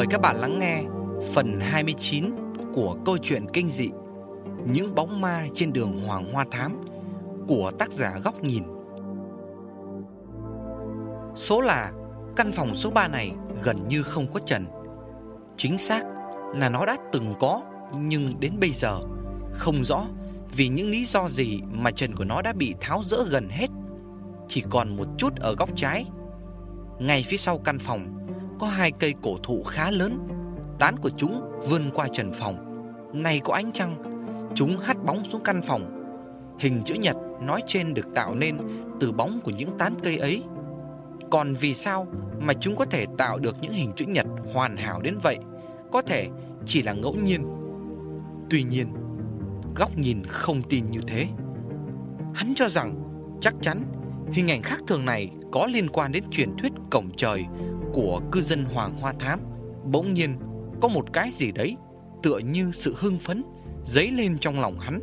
Mời các bạn lắng nghe phần 29 của câu chuyện kinh dị Những bóng ma trên đường Hoàng Hoa Thám của tác giả Góc Nhìn. Số là, căn phòng số 3 này gần như không có trần. Chính xác là nó đã từng có, nhưng đến bây giờ không rõ vì những lý do gì mà trần của nó đã bị tháo rỡ gần hết. Chỉ còn một chút ở góc trái. Ngay phía sau căn phòng có hai cây cổ thụ khá lớn, tán của chúng vươn qua trần phòng. Này có ánh trăng, chúng hắt bóng xuống căn phòng. Hình chữ nhật nói trên được tạo nên từ bóng của những tán cây ấy. Còn vì sao mà chúng có thể tạo được những hình chữ nhật hoàn hảo đến vậy? Có thể chỉ là ngẫu nhiên. Tuy nhiên, góc nhìn không tin như thế. Hắn cho rằng chắc chắn hình ảnh khác thường này có liên quan đến truyền thuyết cổng trời của cư dân Hoàng Hoa Thám. Bỗng nhiên có một cái gì đấy tựa như sự hưng phấn dấy lên trong lòng hắn.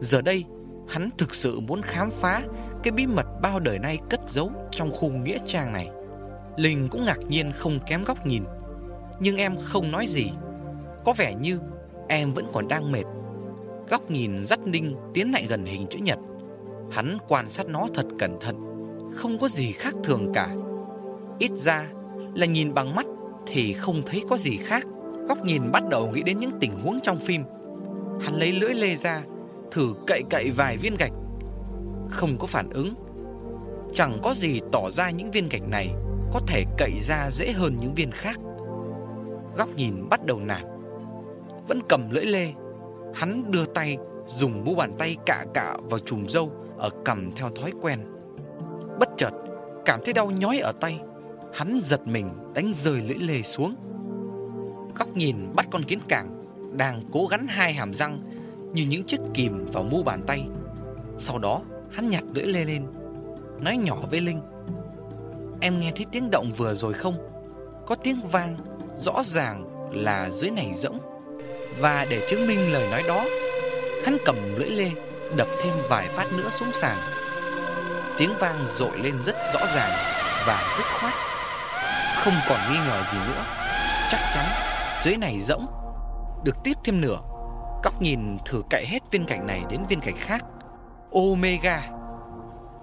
Giờ đây, hắn thực sự muốn khám phá cái bí mật bao đời nay cất giấu trong khu nghĩa trang này. Linh cũng ngạc nhiên không kém góc nhìn, nhưng em không nói gì. Có vẻ như em vẫn còn đang mệt. Góc nhìn dắt Ninh tiến lại gần hình chữ nhật. Hắn quan sát nó thật cẩn thận, không có gì khác thường cả. Ít ra là nhìn bằng mắt thì không thấy có gì khác. Góc nhìn bắt đầu nghĩ đến những tình huống trong phim. Hắn lấy lưỡi lê ra, thử cậy cậy vài viên gạch. Không có phản ứng. Chẳng có gì tỏ ra những viên gạch này có thể cậy ra dễ hơn những viên khác. Góc nhìn bắt đầu nản. Vẫn cầm lưỡi lê, hắn đưa tay dùng mu bàn tay cạ cạ vào chùm râu ở cầm theo thói quen. Bất chợt, cảm thấy đau nhói ở tay, hắn giật mình, đánh rơi lưỡi lê xuống. Góc nhìn bắt con kiến càng Đang cố gắn hai hàm răng Như những chiếc kìm vào mu bàn tay. Sau đó, hắn nhặt lưỡi lê lên, Nói nhỏ với Linh, Em nghe thấy tiếng động vừa rồi không? Có tiếng vang Rõ ràng là dưới này rỗng. Và để chứng minh lời nói đó, Hắn cầm lưỡi lê Đập thêm vài phát nữa xuống sàn. Tiếng vang dội lên rất rõ ràng Và rất khoát. Không còn nghi ngờ gì nữa. Chắc chắn, dưới này rỗng. Được tiếp thêm nửa, Góc nhìn thử cậy hết viên gạch này đến viên gạch khác. Omega.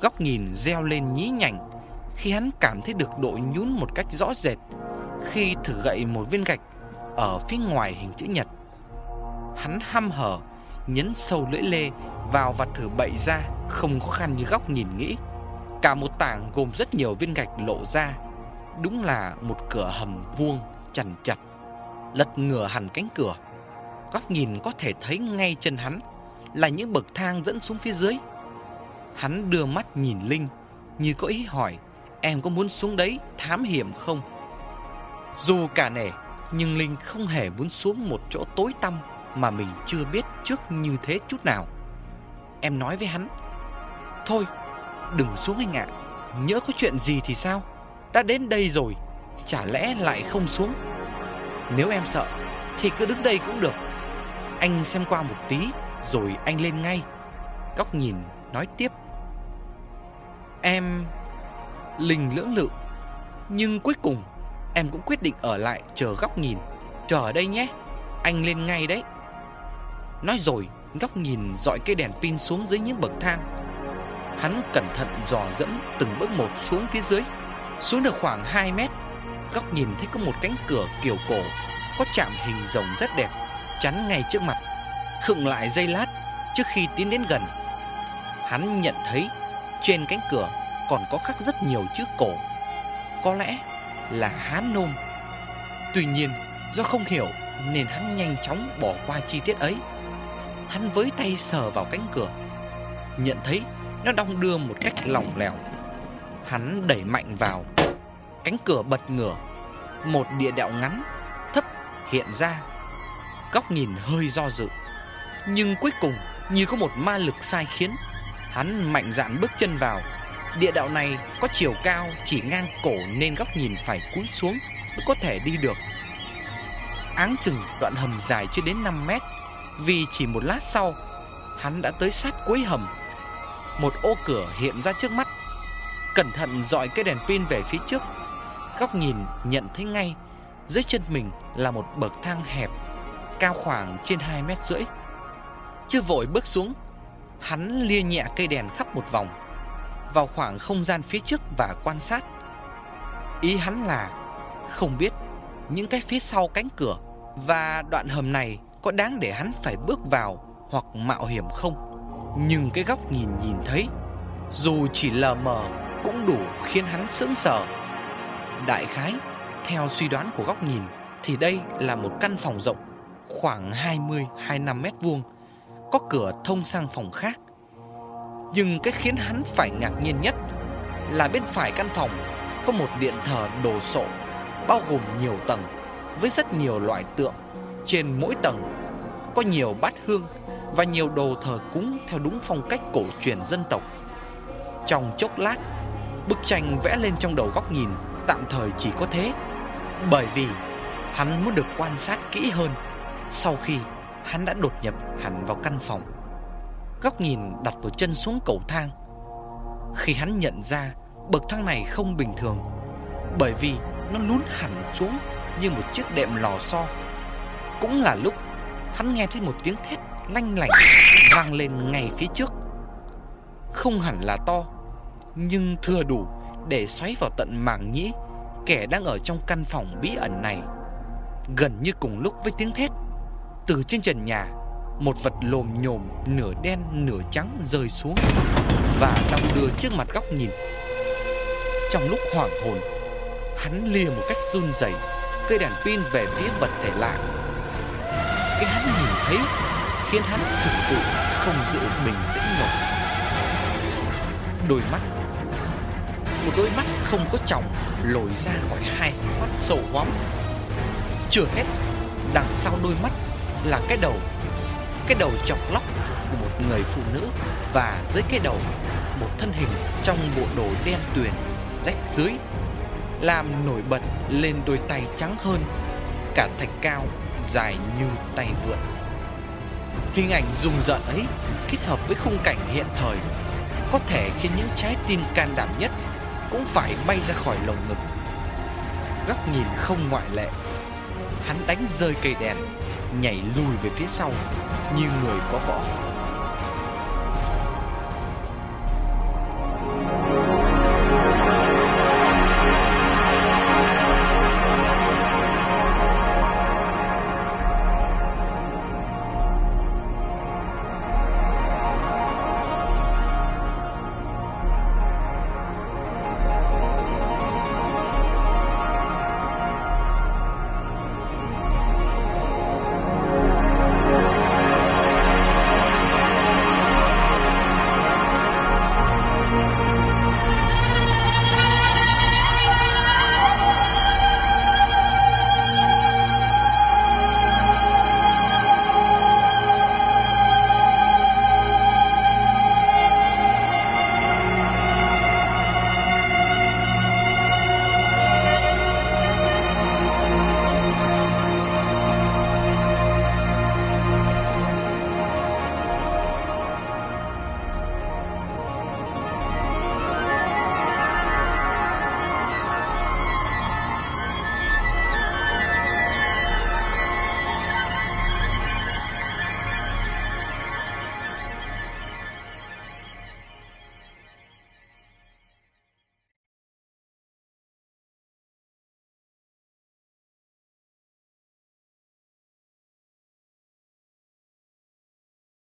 Góc nhìn reo lên nhí nhảnh, Khi hắn cảm thấy được độ nhún một cách rõ rệt Khi thử gậy một viên gạch Ở phía ngoài hình chữ nhật. Hắn hăm hở, Nhấn sâu lưỡi lê Vào và thử bậy ra, Không khó khăn như góc nhìn nghĩ. Cả một tảng gồm rất nhiều viên gạch lộ ra. Đúng là một cửa hầm vuông, chằn chặt, lật ngửa hẳn cánh cửa. Góc nhìn có thể thấy ngay chân hắn là những bậc thang dẫn xuống phía dưới. Hắn đưa mắt nhìn Linh, như có ý hỏi, em có muốn xuống đấy thám hiểm không? Dù cả nể, nhưng Linh không hề muốn xuống một chỗ tối tăm mà mình chưa biết trước như thế chút nào. Em nói với hắn, Thôi, đừng xuống anh ạ Nhớ có chuyện gì thì sao đã đến đây rồi, Chả lẽ lại không xuống? Nếu em sợ, Thì cứ đứng đây cũng được. Anh xem qua một tí, Rồi anh lên ngay. Góc nhìn nói tiếp. Em Linh lưỡng lự, Nhưng cuối cùng Em cũng quyết định ở lại chờ góc nhìn. Chờ ở đây nhé, Anh lên ngay đấy. Nói rồi, Góc nhìn dọi cây đèn pin xuống dưới những bậc thang. Hắn cẩn thận dò dẫm từng bước một xuống phía dưới. Xuống được khoảng 2 mét, Góc nhìn thấy có một cánh cửa kiểu cổ, Có chạm hình rồng rất đẹp, Chắn ngay trước mặt. Khựng lại dây lát, Trước khi tiến đến gần, Hắn nhận thấy Trên cánh cửa còn có khắc rất nhiều chữ cổ. Có lẽ là Hán Nôm. Tuy nhiên, do không hiểu Nên hắn nhanh chóng bỏ qua chi tiết ấy. Hắn với tay sờ vào cánh cửa, Nhận thấy nó đong đưa một cách lỏng lẻo. Hắn đẩy mạnh vào. Cánh cửa bật ngửa, Một địa đạo ngắn, Thấp, hiện ra. Góc nhìn hơi do dự. Nhưng cuối cùng, như có một ma lực sai khiến, Hắn mạnh dạn bước chân vào. Địa đạo này có chiều cao chỉ ngang cổ Nên góc nhìn phải cúi xuống Mới có thể đi được. Áng chừng đoạn hầm dài chưa đến 5 mét, Vì chỉ một lát sau, Hắn đã tới sát cuối hầm. Một ô cửa hiện ra trước mắt. Cẩn thận dọi cái đèn pin về phía trước. Góc nhìn nhận thấy ngay, Dưới chân mình là một bậc thang hẹp, Cao khoảng trên 2 mét rưỡi. Chưa vội bước xuống, Hắn lia nhẹ cây đèn khắp một vòng, Vào khoảng không gian phía trước và quan sát. Ý hắn là Không biết những cái phía sau cánh cửa Và đoạn hầm này có đáng để hắn phải bước vào Hoặc mạo hiểm không. Nhưng cái góc nhìn nhìn thấy, Dù chỉ lờ mờ cũng đủ khiến hắn sững sờ. Đại khái, Theo suy đoán của góc nhìn, Thì đây là một căn phòng rộng, Khoảng 20-25 mét vuông, Có cửa thông sang phòng khác. Nhưng cái khiến hắn phải ngạc nhiên nhất Là bên phải căn phòng Có một điện thờ đồ sộ, Bao gồm nhiều tầng Với rất nhiều loại tượng. Trên mỗi tầng Có nhiều bát hương Và nhiều đồ thờ cúng Theo đúng phong cách cổ truyền dân tộc. Trong chốc lát Bức tranh vẽ lên trong đầu góc nhìn, Tạm thời chỉ có thế. Bởi vì hắn muốn được quan sát kỹ hơn Sau khi hắn đã đột nhập hẳn vào căn phòng. Góc nhìn đặt một chân xuống cầu thang. Khi hắn nhận ra Bậc thang này không bình thường, Bởi vì nó lún hẳn xuống Như một chiếc đệm lò xo, Cũng là lúc Hắn nghe thấy một tiếng thét lanh lảnh Vang lên ngay phía trước. Không hẳn là to nhưng thừa đủ Để xoáy vào tận màng nhĩ, Kẻ đang ở trong căn phòng bí ẩn này. Gần như cùng lúc với tiếng thét, Từ trên trần nhà, Một vật lồm nhồm, Nửa đen, nửa trắng rơi xuống Và đong đưa trước mặt góc nhìn. Trong lúc hoảng hồn, Hắn lìa một cách run rẩy, Cây đèn pin về phía vật thể lạ. Cái hắn nhìn thấy, Khiến hắn thực sự không giữ bình tĩnh nổi. Đôi mắt một đôi mắt không có tròng Lồi ra khỏi hai mắt sầu hoắm Chưa hết Đằng sau đôi mắt là cái đầu Cái đầu chọc lóc của một người phụ nữ Và dưới cái đầu Một thân hình trong bộ đồ đen tuyền Rách dưới làm nổi bật lên đôi tay trắng hơn, cả thạch cao dài như tay vượn. Hình ảnh rùng rợn ấy kết hợp với khung cảnh hiện thời có thể khiến những trái tim can đảm nhất cũng phải bay ra khỏi lồng ngực. Góc nhìn không ngoại lệ. Hắn đánh rơi cây đèn, nhảy lùi về phía sau như người có võ.